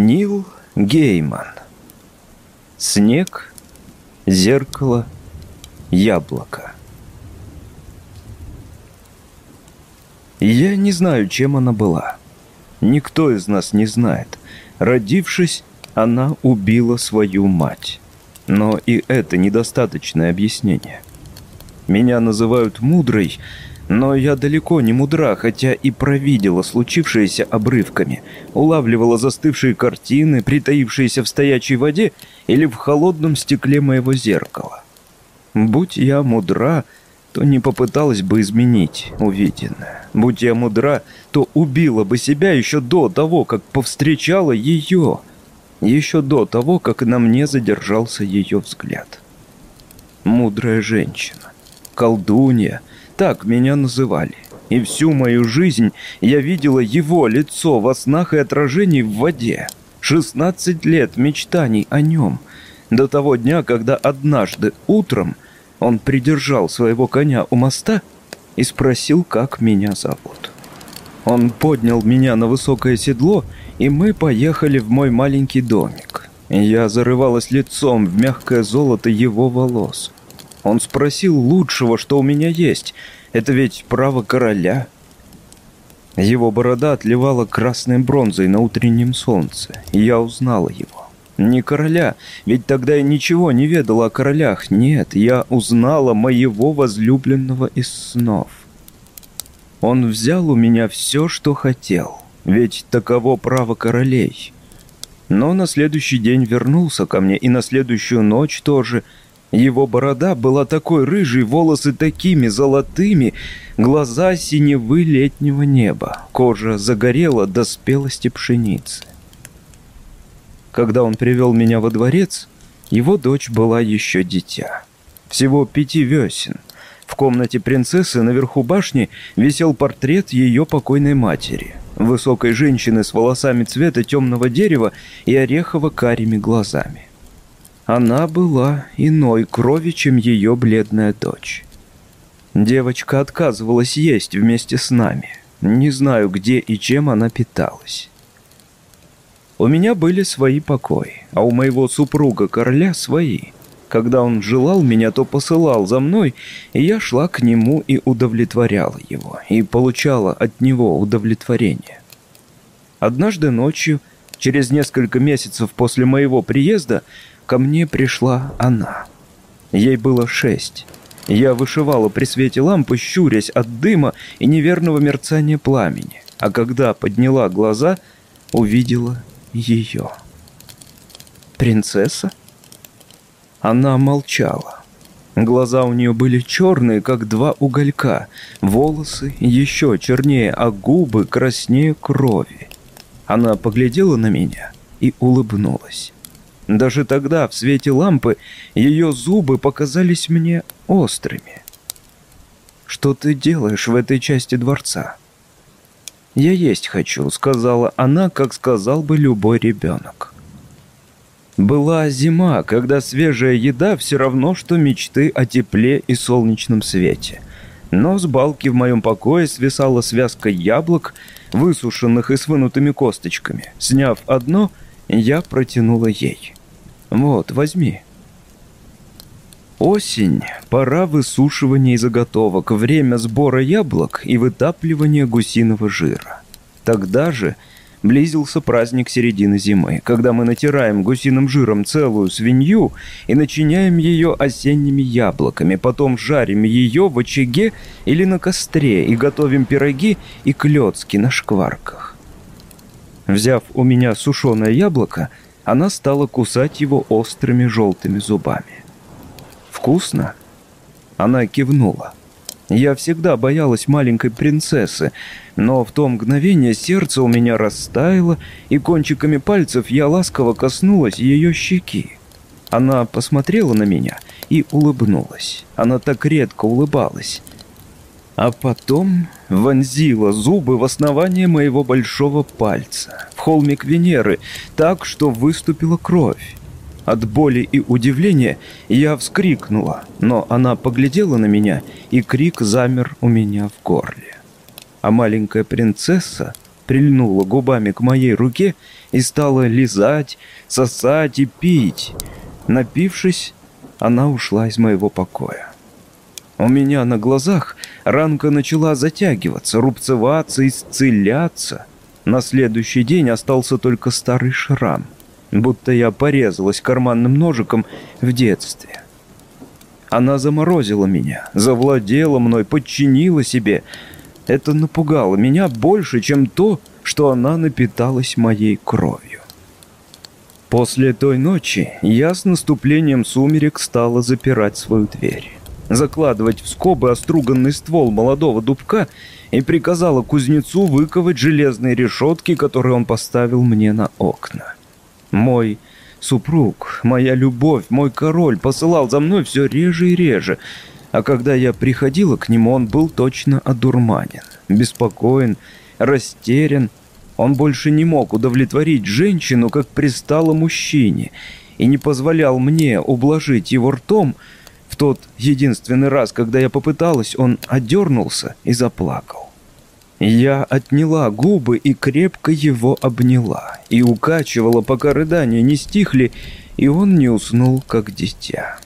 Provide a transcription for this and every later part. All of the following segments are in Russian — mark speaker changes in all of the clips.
Speaker 1: Нил Гейман. Снег, зеркало, яблоко. Я не знаю, чем она была. Никто из нас не знает. Родившись, она убила свою мать. Но и это недостаточное объяснение. Меня называют мудрой, но я далеко не мудра, хотя и провидела случившееся обрывками, улавливала застывшие картины, притаившиеся в стоячей воде или в холодном стекле моего зеркала. Будь я мудра, то не попыталась бы изменить увиденное. Будь я мудра, то убила бы себя еще до того, как повстречала ее, еще до того, как на мне задержался ее взгляд. Мудрая женщина, колдунья — так меня называли. И всю мою жизнь я видела его лицо во снах и отражении в воде. 16 лет мечтаний о нем. До того дня, когда однажды утром он придержал своего коня у моста и спросил, как меня зовут. Он поднял меня на высокое седло, и мы поехали в мой маленький домик. Я зарывалась лицом в мягкое золото его волос. Он спросил лучшего, что у меня есть. Это ведь право короля. Его борода отливала красной бронзой на утреннем солнце, и я узнала его. Не короля, ведь тогда я ничего не ведала о королях. Нет, я узнала моего возлюбленного из снов. Он взял у меня все, что хотел, ведь таково право королей. Но на следующий день вернулся ко мне, и на следующую ночь тоже – его борода была такой рыжей, волосы такими золотыми, глаза синевы летнего неба, кожа загорела до спелости пшеницы. Когда он привел меня во дворец, его дочь была еще дитя. Всего пяти весен. В комнате принцессы наверху башни висел портрет ее покойной матери, высокой женщины с волосами цвета темного дерева и орехово-карими глазами. Она была иной крови, чем ее бледная дочь. Девочка отказывалась есть вместе с нами. Не знаю, где и чем она питалась. У меня были свои покои, а у моего супруга короля свои. Когда он желал меня, то посылал за мной, и я шла к нему и удовлетворяла его, и получала от него удовлетворение. Однажды ночью, через несколько месяцев после моего приезда, ко мне пришла она. Ей было шесть. Я вышивала при свете лампы, щурясь от дыма и неверного мерцания пламени. А когда подняла глаза, увидела ее. Принцесса? Она молчала. Глаза у нее были черные, как два уголька, волосы еще чернее, а губы краснее крови. Она поглядела на меня и улыбнулась. Даже тогда, в свете лампы, ее зубы показались мне острыми. «Что ты делаешь в этой части дворца?» «Я есть хочу», — сказала она, как сказал бы любой ребенок. Была зима, когда свежая еда все равно, что мечты о тепле и солнечном свете. Но с балки в моем покое свисала связка яблок, высушенных и с вынутыми косточками. Сняв одно, я протянула ей. Вот, возьми. Осень – пора высушивания и заготовок, время сбора яблок и вытапливания гусиного жира. Тогда же близился праздник середины зимы, когда мы натираем гусиным жиром целую свинью и начиняем ее осенними яблоками, потом жарим ее в очаге или на костре и готовим пироги и клетки на шкварках. Взяв у меня сушеное яблоко – она стала кусать его острыми желтыми зубами. «Вкусно?» Она кивнула. Я всегда боялась маленькой принцессы, но в то мгновение сердце у меня растаяло, и кончиками пальцев я ласково коснулась ее щеки. Она посмотрела на меня и улыбнулась. Она так редко улыбалась. А потом вонзила зубы в основание моего большого пальца, холмик Венеры, так, что выступила кровь. От боли и удивления я вскрикнула, но она поглядела на меня, и крик замер у меня в горле. А маленькая принцесса прильнула губами к моей руке и стала лизать, сосать и пить. Напившись, она ушла из моего покоя. У меня на глазах ранка начала затягиваться, рубцеваться, исцеляться. На следующий день остался только старый шрам, будто я порезалась карманным ножиком в детстве. Она заморозила меня, завладела мной, подчинила себе. Это напугало меня больше, чем то, что она напиталась моей кровью. После той ночи я с наступлением сумерек стала запирать свою дверь, закладывать в скобы оструганный ствол молодого дубка и приказала кузнецу выковать железные решетки, которые он поставил мне на окна. Мой Супруг, моя любовь, мой король посылал за мной все реже и реже. А когда я приходила к нему, он был точно одурманен, беспокоен, растерян. Он больше не мог удовлетворить женщину, как пристало мужчине, и не позволял мне ублажить его ртом. Тот единственный раз, когда я попыталась, он одернулся и заплакал. Я отняла губы и крепко его обняла, и укачивала, пока рыдания не стихли, и он не уснул, как дитя.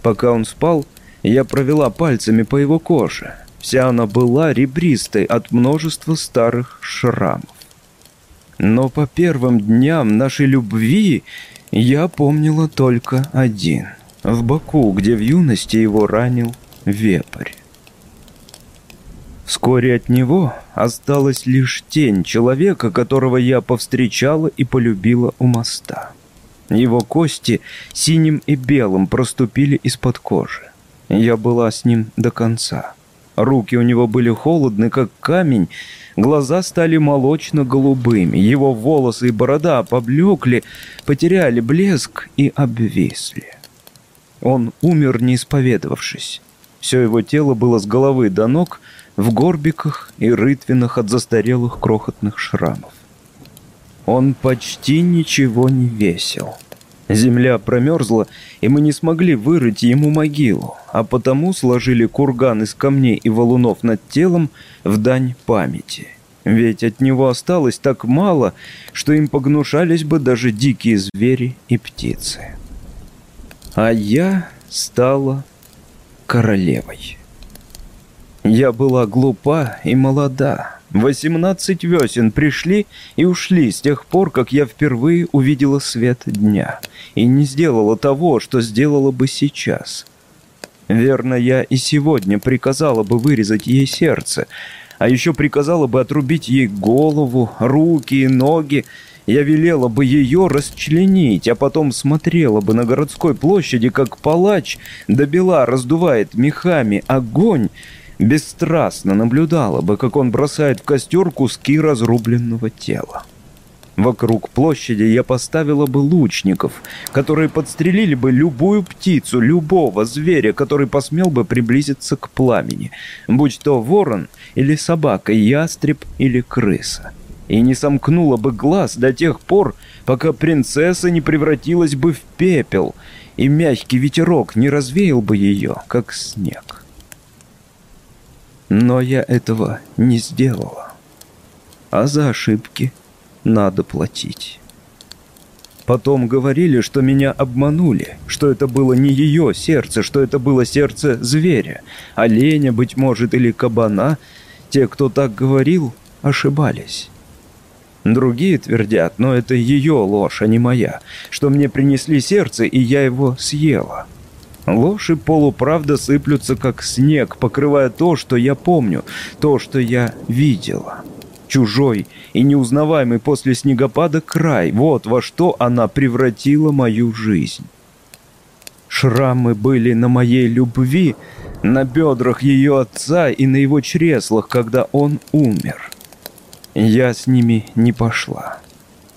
Speaker 1: Пока он спал, я провела пальцами по его коже. Вся она была ребристой от множества старых шрамов. Но по первым дням нашей любви я помнила только один. В боку, где в юности его ранил вепрь. Вскоре от него осталась лишь тень человека, которого я повстречала и полюбила у моста. Его кости синим и белым проступили из-под кожи. Я была с ним до конца. Руки у него были холодны, как камень, глаза стали молочно-голубыми, его волосы и борода поблекли, потеряли блеск и обвисли. Он умер, не исповедовавшись. Все его тело было с головы до ног — в горбиках и рытвинах от застарелых крохотных шрамов. Он почти ничего не весил. Земля промерзла, и мы не смогли вырыть ему могилу, а потому сложили курган из камней и валунов над телом в дань памяти. Ведь от него осталось так мало, что им погнушались бы даже дикие звери и птицы. А я стала королевой. Я была глупа и молода. Восемнадцать весен пришли и ушли с тех пор, как я впервые увидела свет дня и не сделала того, что сделала бы сейчас. Верно, я и сегодня приказала бы вырезать ей сердце, а еще приказала бы отрубить ей голову, руки и ноги. Я велела бы ее расчленить, а потом смотрела бы на городской площади, как палач до бела раздувает мехами огонь, бесстрастно наблюдала бы, как он бросает в костер куски разрубленного тела. Вокруг площади я поставила бы лучников, которые подстрелили бы любую птицу, любого зверя, который посмел бы приблизиться к пламени, будь то ворон или собака, ястреб или крыса. И не сомкнула бы глаз до тех пор, пока принцесса не превратилась бы в пепел, и мягкий ветерок не развеял бы ее, как снег. Но я этого не сделала. А за ошибки надо платить. Потом говорили, что меня обманули, что это было не ее сердце, что это было сердце зверя, оленя, быть может, или кабана. Те, кто так говорил, ошибались. Другие твердят, но это ее ложь, а не моя, что мне принесли сердце, и я его съела. Ложь и полуправда сыплются, как снег, покрывая то, что я помню, то, что я видела. Чужой и неузнаваемый после снегопада край, вот во что она превратила мою жизнь. Шрамы были на моей любви, на бедрах ее отца и на его чреслах, когда он умер. Я с ними не пошла.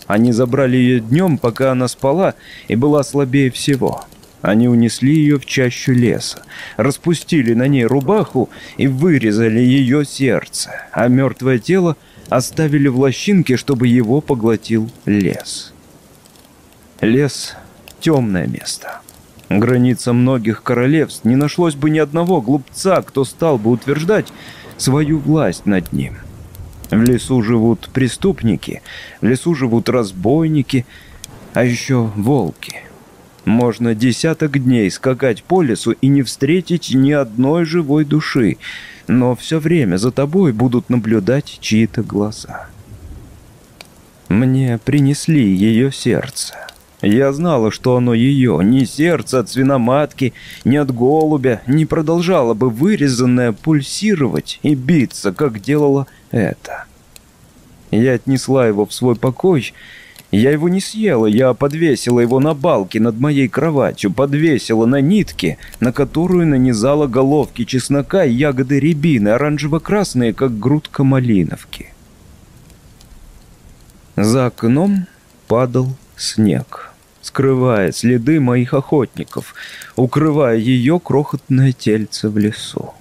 Speaker 1: Они забрали ее днем, пока она спала и была слабее всего. Они унесли ее в чащу леса, распустили на ней рубаху и вырезали ее сердце, а мертвое тело оставили в лощинке, чтобы его поглотил лес. Лес — темное место. Граница многих королевств не нашлось бы ни одного глупца, кто стал бы утверждать свою власть над ним. В лесу живут преступники, в лесу живут разбойники, а еще волки. Можно десяток дней скакать по лесу и не встретить ни одной живой души, но все время за тобой будут наблюдать чьи-то глаза. Мне принесли ее сердце. Я знала, что оно ее, не сердце от свиноматки, не от голубя, не продолжало бы вырезанное пульсировать и биться, как делала это. Я отнесла его в свой покой. Я его не съела, я подвесила его на балке над моей кроватью, подвесила на нитке, на которую нанизала головки чеснока и ягоды рябины, оранжево-красные, как грудка малиновки. За окном падал снег скрывая следы моих охотников, укрывая ее крохотное тельце в лесу.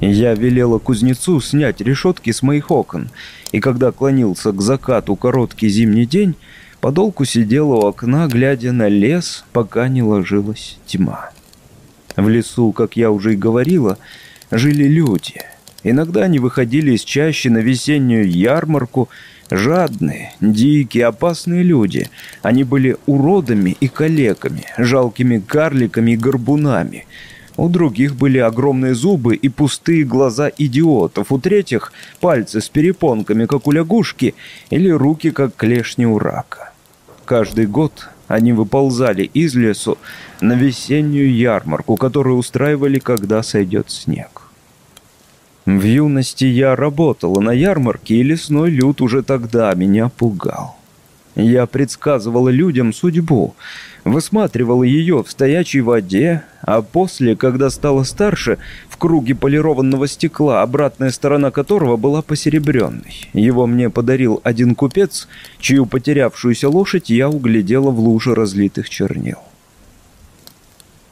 Speaker 1: Я велела кузнецу снять решетки с моих окон, и когда клонился к закату короткий зимний день, подолку сидела у окна, глядя на лес, пока не ложилась тьма. В лесу, как я уже и говорила, жили люди. Иногда они выходили из чащи на весеннюю ярмарку Жадные, дикие, опасные люди. Они были уродами и калеками, жалкими карликами и горбунами. У других были огромные зубы и пустые глаза идиотов. У третьих пальцы с перепонками, как у лягушки, или руки, как клешни у рака. Каждый год они выползали из лесу на весеннюю ярмарку, которую устраивали, когда сойдет снег. В юности я работала на ярмарке, и лесной люд уже тогда меня пугал. Я предсказывала людям судьбу, высматривала ее в стоячей воде, а после, когда стала старше, в круге полированного стекла, обратная сторона которого была посеребренной. Его мне подарил один купец, чью потерявшуюся лошадь я углядела в луже разлитых чернил.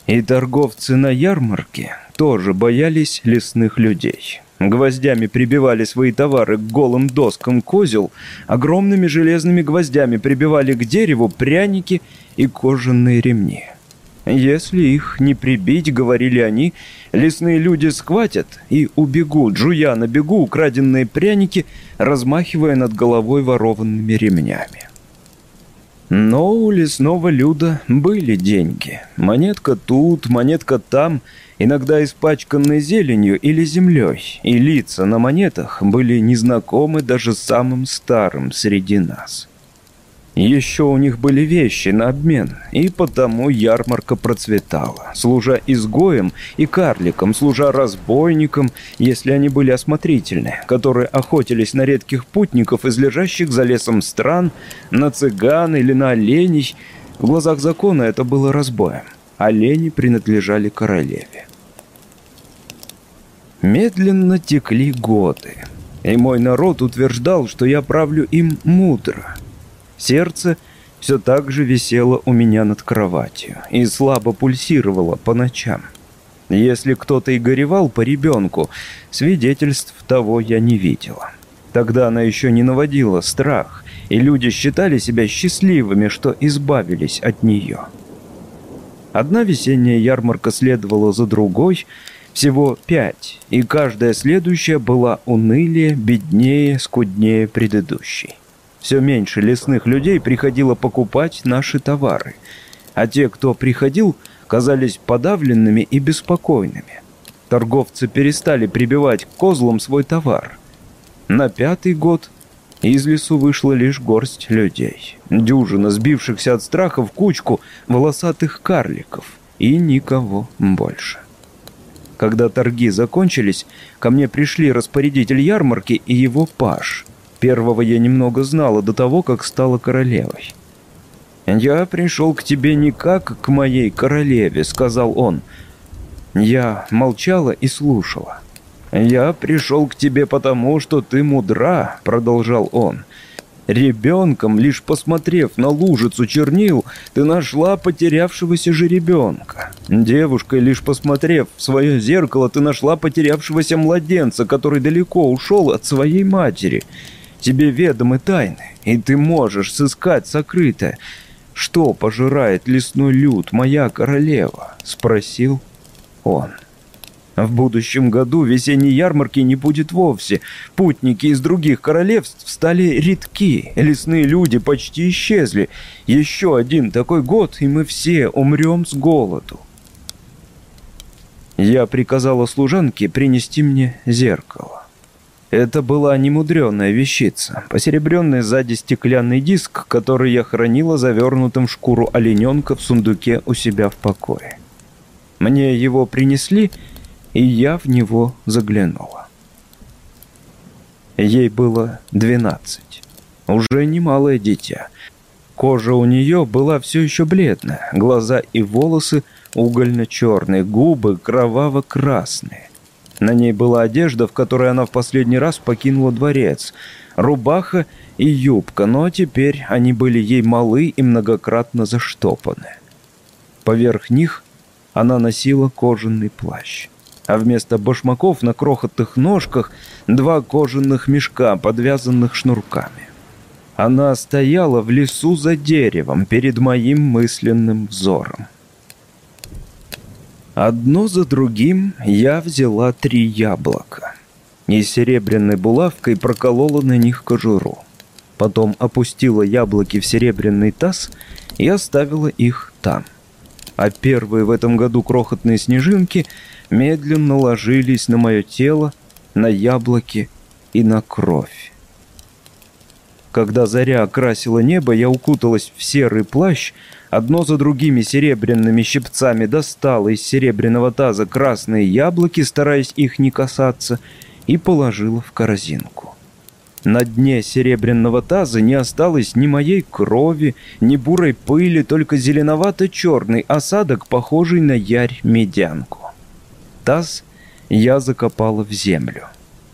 Speaker 1: И торговцы на ярмарке тоже боялись лесных людей. Гвоздями прибивали свои товары к голым доскам козел, огромными железными гвоздями прибивали к дереву пряники и кожаные ремни. Если их не прибить, говорили они, лесные люди схватят и убегут, жуя на бегу украденные пряники, размахивая над головой ворованными ремнями. Но у лесного люда были деньги. Монетка тут, монетка там, иногда испачканные зеленью или землей, и лица на монетах были незнакомы даже самым старым среди нас. Еще у них были вещи на обмен, и потому ярмарка процветала, служа изгоем и карликам, служа разбойникам, если они были осмотрительны, которые охотились на редких путников из лежащих за лесом стран, на цыган или на оленей. В глазах закона это было разбоем. Олени принадлежали королеве. Медленно текли годы, и мой народ утверждал, что я правлю им мудро – Сердце все так же висело у меня над кроватью и слабо пульсировало по ночам. Если кто-то и горевал по ребенку, свидетельств того я не видела. Тогда она еще не наводила страх, и люди считали себя счастливыми, что избавились от нее. Одна весенняя ярмарка следовала за другой, всего пять, и каждая следующая была унылее, беднее, скуднее предыдущей. Все меньше лесных людей приходило покупать наши товары, а те, кто приходил, казались подавленными и беспокойными. Торговцы перестали прибивать к козлам свой товар. На пятый год из лесу вышла лишь горсть людей, дюжина сбившихся от страха в кучку волосатых карликов и никого больше. Когда торги закончились, ко мне пришли распорядитель ярмарки и его паж – Первого я немного знала до того, как стала королевой. «Я пришел к тебе не как к моей королеве», — сказал он. Я молчала и слушала. «Я пришел к тебе потому, что ты мудра», — продолжал он. «Ребенком, лишь посмотрев на лужицу чернил, ты нашла потерявшегося же ребенка. Девушкой, лишь посмотрев в свое зеркало, ты нашла потерявшегося младенца, который далеко ушел от своей матери». Тебе ведомы тайны, и ты можешь сыскать сокрытое. Что пожирает лесной люд, моя королева?» — спросил он. В будущем году весенней ярмарки не будет вовсе. Путники из других королевств стали редки. Лесные люди почти исчезли. Еще один такой год, и мы все умрем с голоду. Я приказала служанке принести мне зеркало. Это была немудренная вещица, посеребренный сзади стеклянный диск, который я хранила завернутым в шкуру олененка в сундуке у себя в покое. Мне его принесли, и я в него заглянула. Ей было двенадцать. Уже немалое дитя. Кожа у нее была все еще бледная, глаза и волосы угольно-черные, губы кроваво-красные. На ней была одежда, в которой она в последний раз покинула дворец, рубаха и юбка, но теперь они были ей малы и многократно заштопаны. Поверх них она носила кожаный плащ а вместо башмаков на крохотных ножках два кожаных мешка, подвязанных шнурками. Она стояла в лесу за деревом перед моим мысленным взором. Одно за другим я взяла три яблока и серебряной булавкой проколола на них кожуру. Потом опустила яблоки в серебряный таз и оставила их там. А первые в этом году крохотные снежинки медленно ложились на мое тело, на яблоки и на кровь. Когда заря окрасила небо, я укуталась в серый плащ, одно за другими серебряными щипцами достала из серебряного таза красные яблоки, стараясь их не касаться, и положила в корзинку. На дне серебряного таза не осталось ни моей крови, ни бурой пыли, только зеленовато-черный осадок, похожий на ярь-медянку. Таз я закопала в землю.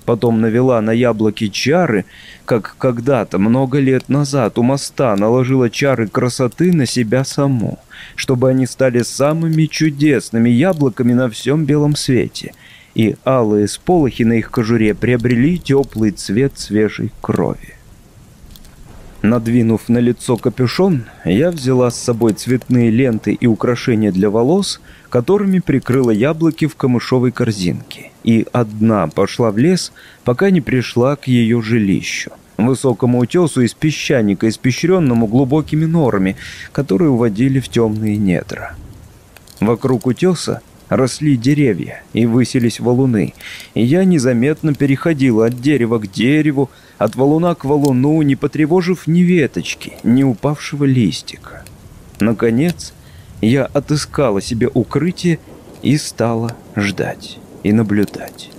Speaker 1: Потом навела на яблоки чары, как когда-то, много лет назад, у моста наложила чары красоты на себя саму, чтобы они стали самыми чудесными яблоками на всем белом свете, и алые сполохи на их кожуре приобрели теплый цвет свежей крови. Надвинув на лицо капюшон, я взяла с собой цветные ленты и украшения для волос, которыми прикрыла яблоки в камышовой корзинке, и одна пошла в лес, пока не пришла к ее жилищу, высокому утесу из песчаника, испещренному глубокими норами, которые уводили в темные недра. Вокруг утеса росли деревья и высились валуны, и я незаметно переходила от дерева к дереву, от валуна к валуну, не потревожив ни веточки, ни упавшего листика. Наконец, я отыскала себе укрытие и стала ждать и наблюдать.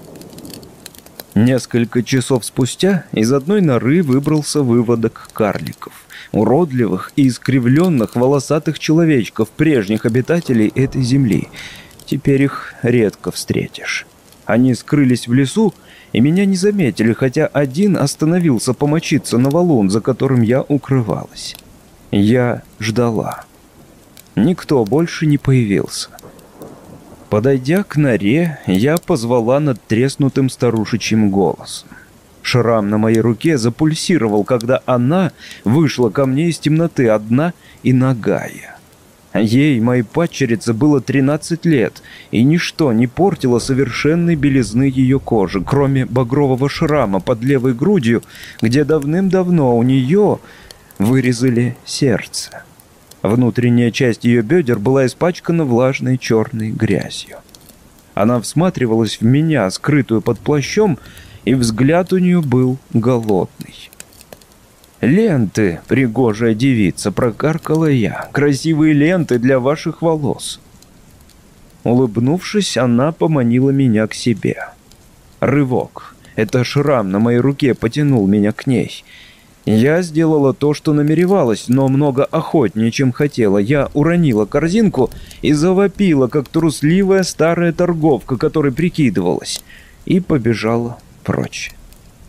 Speaker 1: Несколько часов спустя из одной норы выбрался выводок карликов, уродливых и искривленных волосатых человечков, прежних обитателей этой земли. Теперь их редко встретишь. Они скрылись в лесу, и меня не заметили, хотя один остановился помочиться на валун, за которым я укрывалась. Я ждала. Никто больше не появился. Подойдя к норе, я позвала над треснутым старушечьим голосом. Шрам на моей руке запульсировал, когда она вышла ко мне из темноты одна и нагая. Ей, моей падчерице, было 13 лет, и ничто не портило совершенной белизны ее кожи, кроме багрового шрама под левой грудью, где давным-давно у нее вырезали сердце. Внутренняя часть ее бедер была испачкана влажной черной грязью. Она всматривалась в меня, скрытую под плащом, и взгляд у нее был голодный. «Ленты, пригожая девица!» — прокаркала я. «Красивые ленты для ваших волос!» Улыбнувшись, она поманила меня к себе. Рывок. Это шрам на моей руке потянул меня к ней — я сделала то, что намеревалась, но много охотнее, чем хотела. Я уронила корзинку и завопила, как трусливая старая торговка, которой прикидывалась, и побежала прочь.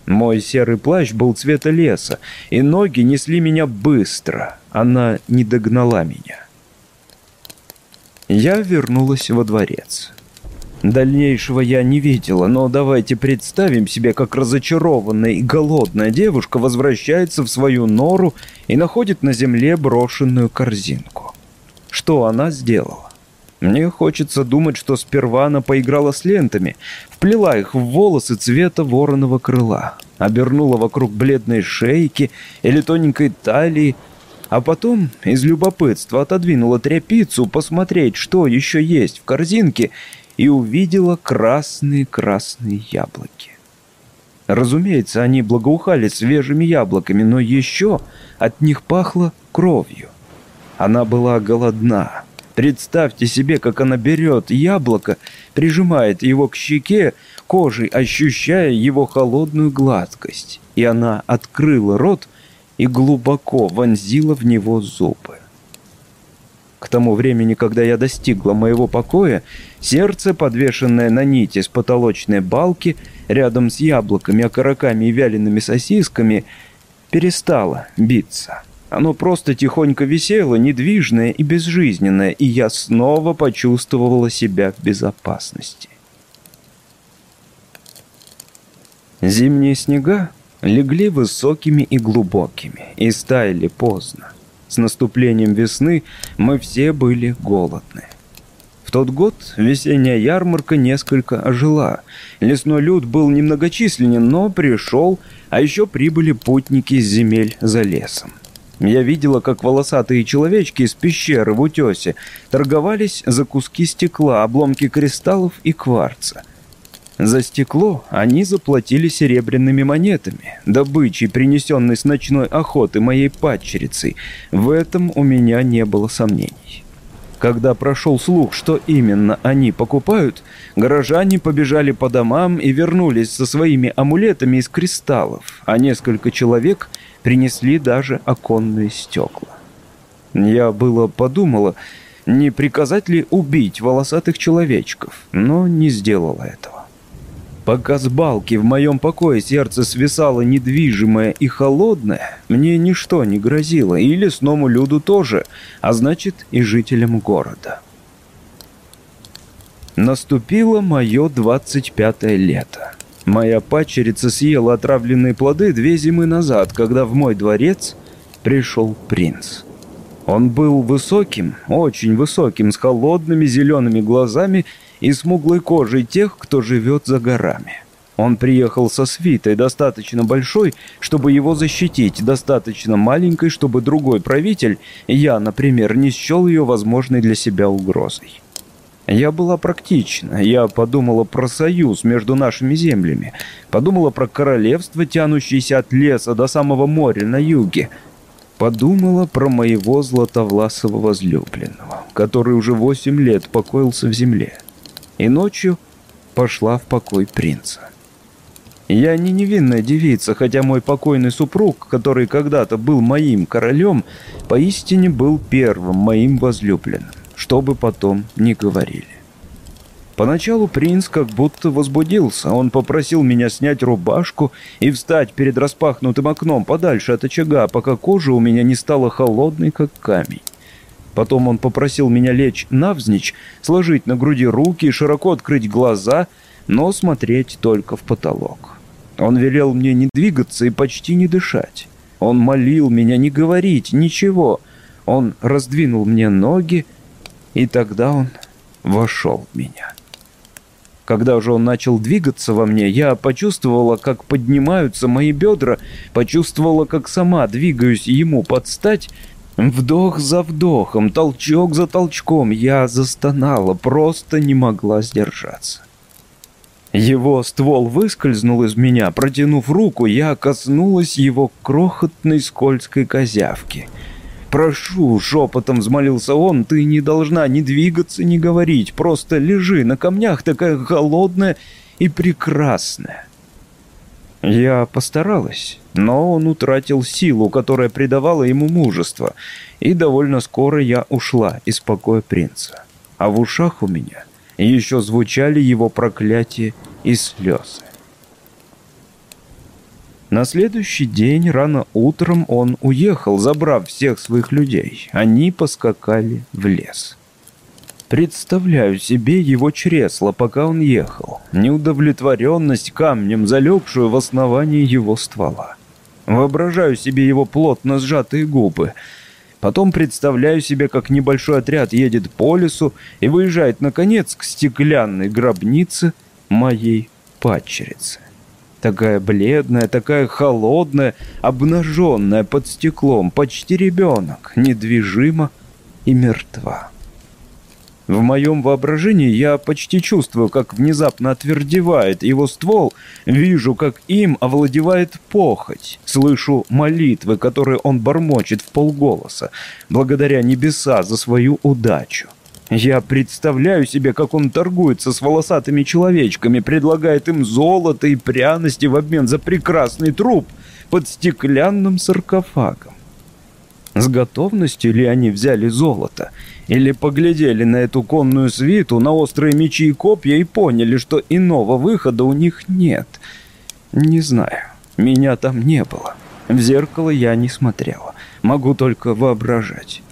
Speaker 1: Мой серый плащ был цвета леса, и ноги несли меня быстро. Она не догнала меня. Я вернулась во дворец. Дальнейшего я не видела, но давайте представим себе, как разочарованная и голодная девушка возвращается в свою нору и находит на земле брошенную корзинку. Что она сделала? Мне хочется думать, что сперва она поиграла с лентами, вплела их в волосы цвета вороного крыла, обернула вокруг бледной шейки или тоненькой талии, а потом из любопытства отодвинула тряпицу посмотреть, что еще есть в корзинке, и увидела красные-красные яблоки. Разумеется, они благоухали свежими яблоками, но еще от них пахло кровью. Она была голодна. Представьте себе, как она берет яблоко, прижимает его к щеке, кожей ощущая его холодную гладкость. И она открыла рот и глубоко вонзила в него зубы. К тому времени, когда я достигла моего покоя, сердце, подвешенное на нити с потолочной балки, рядом с яблоками, окороками и вялеными сосисками, перестало биться. Оно просто тихонько висело, недвижное и безжизненное, и я снова почувствовала себя в безопасности. Зимние снега легли высокими и глубокими и стаяли поздно. С наступлением весны мы все были голодны. В тот год весенняя ярмарка несколько ожила. Лесной люд был немногочисленен, но пришел, а еще прибыли путники с земель за лесом. Я видела, как волосатые человечки из пещеры в утесе торговались за куски стекла, обломки кристаллов и кварца. За стекло они заплатили серебряными монетами, добычей, принесенной с ночной охоты моей падчерицей. В этом у меня не было сомнений. Когда прошел слух, что именно они покупают, горожане побежали по домам и вернулись со своими амулетами из кристаллов, а несколько человек принесли даже оконные стекла. Я было подумала, не приказать ли убить волосатых человечков, но не сделала этого. Пока с балки в моем покое сердце свисало недвижимое и холодное, мне ничто не грозило, и лесному люду тоже, а значит и жителям города. Наступило мое двадцать пятое лето. Моя падчерица съела отравленные плоды две зимы назад, когда в мой дворец пришел принц. Он был высоким, очень высоким, с холодными зелеными глазами и смуглой кожей тех, кто живет за горами. Он приехал со свитой, достаточно большой, чтобы его защитить, достаточно маленькой, чтобы другой правитель, я, например, не счел ее возможной для себя угрозой. Я была практична, я подумала про союз между нашими землями, подумала про королевство, тянущееся от леса до самого моря на юге, подумала про моего златовласого возлюбленного, который уже восемь лет покоился в земле и ночью пошла в покой принца. Я не невинная девица, хотя мой покойный супруг, который когда-то был моим королем, поистине был первым моим возлюбленным, что бы потом ни говорили. Поначалу принц как будто возбудился. Он попросил меня снять рубашку и встать перед распахнутым окном подальше от очага, пока кожа у меня не стала холодной, как камень. Потом он попросил меня лечь навзничь, сложить на груди руки и широко открыть глаза, но смотреть только в потолок. Он велел мне не двигаться и почти не дышать. Он молил меня не говорить ничего. Он раздвинул мне ноги, и тогда он вошел в меня. Когда же он начал двигаться во мне, я почувствовала, как поднимаются мои бедра, почувствовала, как сама двигаюсь ему под стать, Вдох за вдохом, толчок за толчком я застонала, просто не могла сдержаться. Его ствол выскользнул из меня, протянув руку, я коснулась его крохотной скользкой козявки. «Прошу», — шепотом взмолился он, — «ты не должна ни двигаться, ни говорить, просто лежи на камнях, такая холодная и прекрасная». Я постаралась, но он утратил силу, которая придавала ему мужество, и довольно скоро я ушла из покоя принца. А в ушах у меня еще звучали его проклятия и слезы. На следующий день рано утром он уехал, забрав всех своих людей. Они поскакали в лес. Представляю себе его чресло, пока он ехал. Неудовлетворенность камнем, залегшую в основании его ствола. Воображаю себе его плотно сжатые губы. Потом представляю себе, как небольшой отряд едет по лесу и выезжает, наконец, к стеклянной гробнице моей падчерицы. Такая бледная, такая холодная, обнаженная под стеклом, почти ребенок, недвижима и мертва. В моем воображении я почти чувствую, как внезапно отвердевает его ствол, вижу, как им овладевает похоть, слышу молитвы, которые он бормочет в полголоса, благодаря небеса за свою удачу. Я представляю себе, как он торгуется с волосатыми человечками, предлагает им золото и пряности в обмен за прекрасный труп под стеклянным саркофагом. С готовностью ли они взяли золото? Или поглядели на эту конную свиту, на острые мечи и копья и поняли, что иного выхода у них нет? Не знаю. Меня там не было. В зеркало я не смотрела. Могу только воображать.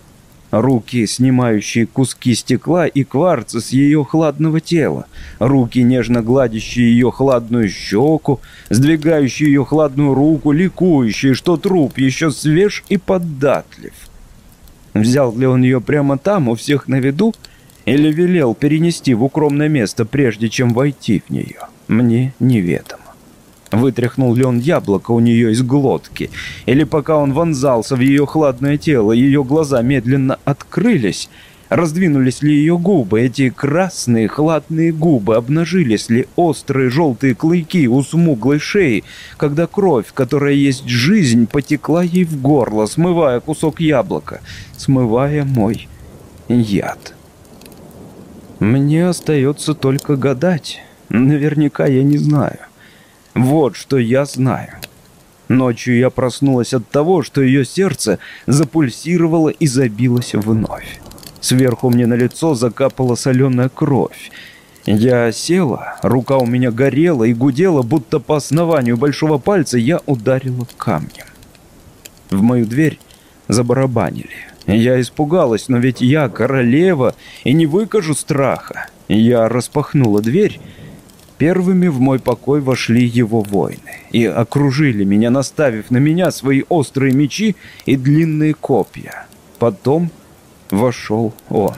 Speaker 1: Руки, снимающие куски стекла и кварца с ее хладного тела. Руки, нежно гладящие ее хладную щеку, сдвигающие ее хладную руку, ликующие, что труп еще свеж и податлив. Взял ли он ее прямо там, у всех на виду, или велел перенести в укромное место, прежде чем войти в нее, мне неведомо. Вытряхнул ли он яблоко у нее из глотки, или пока он вонзался в ее хладное тело, ее глаза медленно открылись, раздвинулись ли ее губы, эти красные хладные губы, обнажились ли острые желтые клыки у смуглой шеи, когда кровь, которая есть жизнь, потекла ей в горло, смывая кусок яблока, смывая мой яд. Мне остается только гадать. Наверняка я не знаю. Вот что я знаю. Ночью я проснулась от того, что ее сердце запульсировало и забилось вновь. Сверху мне на лицо закапала соленая кровь. Я села, рука у меня горела и гудела, будто по основанию большого пальца я ударила камнем. В мою дверь забарабанили. Я испугалась, но ведь я королева и не выкажу страха. Я распахнула дверь Первыми в мой покой вошли его воины и окружили меня, наставив на меня свои острые мечи и длинные копья. Потом вошел он,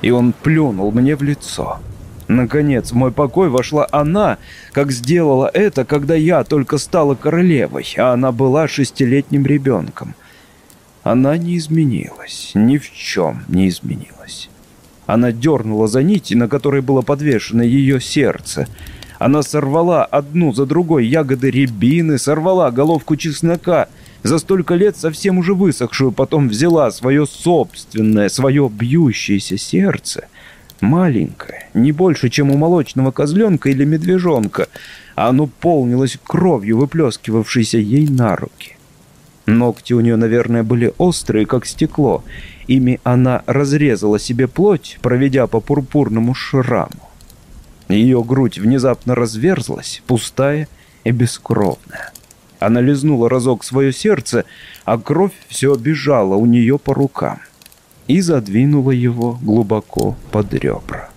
Speaker 1: и он плюнул мне в лицо. Наконец, в мой покой вошла она, как сделала это, когда я только стала королевой, а она была шестилетним ребенком. Она не изменилась, ни в чем не изменилась. Она дернула за нити, на которой было подвешено ее сердце. Она сорвала одну за другой ягоды рябины, сорвала головку чеснока, за столько лет совсем уже высохшую, потом взяла свое собственное, свое бьющееся сердце, маленькое, не больше, чем у молочного козленка или медвежонка, а оно полнилось кровью, выплескивавшейся ей на руки. Ногти у нее, наверное, были острые, как стекло. Ими она разрезала себе плоть, проведя по пурпурному шраму. Ее грудь внезапно разверзлась, пустая и бескровная. Она лизнула разок свое сердце, а кровь все бежала у нее по рукам и задвинула его глубоко под ребра.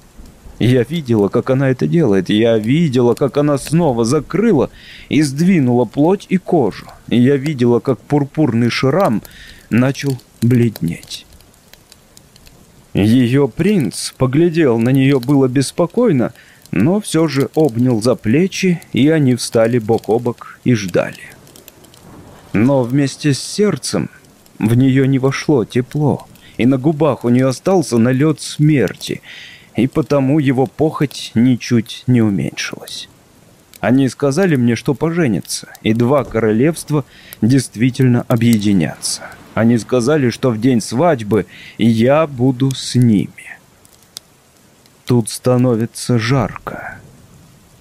Speaker 1: Я видела, как она это делает. Я видела, как она снова закрыла и сдвинула плоть и кожу. Я видела, как пурпурный шрам начал бледнеть. Ее принц поглядел на нее было беспокойно, но все же обнял за плечи, и они встали бок о бок и ждали. Но вместе с сердцем в нее не вошло тепло, и на губах у нее остался налет смерти — и потому его похоть ничуть не уменьшилась. Они сказали мне, что поженятся, и два королевства действительно объединятся. Они сказали, что в день свадьбы я буду с ними. Тут становится жарко.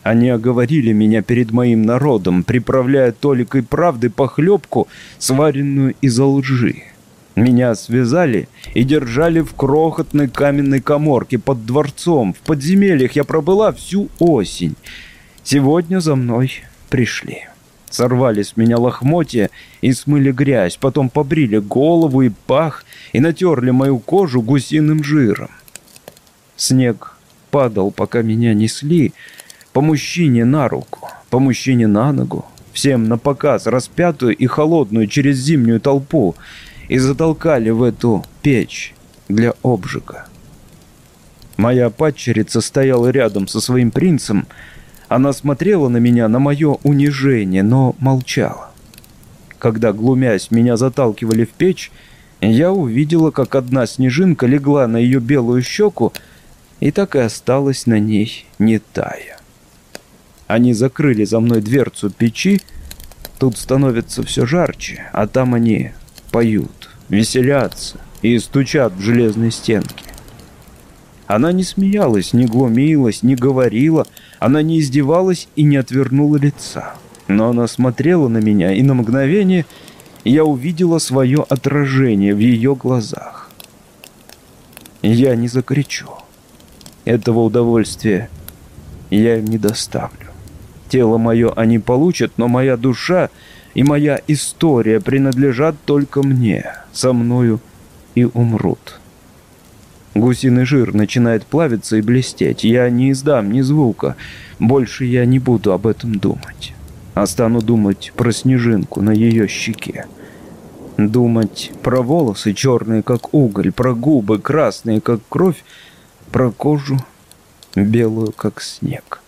Speaker 1: Они оговорили меня перед моим народом, приправляя толикой правды похлебку, сваренную из лжи. Меня связали и держали в крохотной каменной коморке под дворцом. В подземельях я пробыла всю осень. Сегодня за мной пришли. Сорвали с меня лохмотья и смыли грязь, потом побрили голову и пах и натерли мою кожу гусиным жиром. Снег падал, пока меня несли, по мужчине на руку, по мужчине на ногу, всем на показ, распятую и холодную через зимнюю толпу — и затолкали в эту печь для обжига. Моя падчерица стояла рядом со своим принцем. Она смотрела на меня, на мое унижение, но молчала. Когда, глумясь, меня заталкивали в печь, я увидела, как одна снежинка легла на ее белую щеку и так и осталась на ней, не тая. Они закрыли за мной дверцу печи, тут становится все жарче, а там они поют, веселятся и стучат в железные стенки. Она не смеялась, не глумилась, не говорила, она не издевалась и не отвернула лица. Но она смотрела на меня, и на мгновение я увидела свое отражение в ее глазах. Я не закричу. Этого удовольствия я им не доставлю. Тело мое они получат, но моя душа и моя история принадлежат только мне. Со мною и умрут. Гусиный жир начинает плавиться и блестеть. Я не издам ни звука. Больше я не буду об этом думать. А стану думать про снежинку на ее щеке. Думать про волосы черные, как уголь, про губы красные, как кровь, про кожу белую, как снег.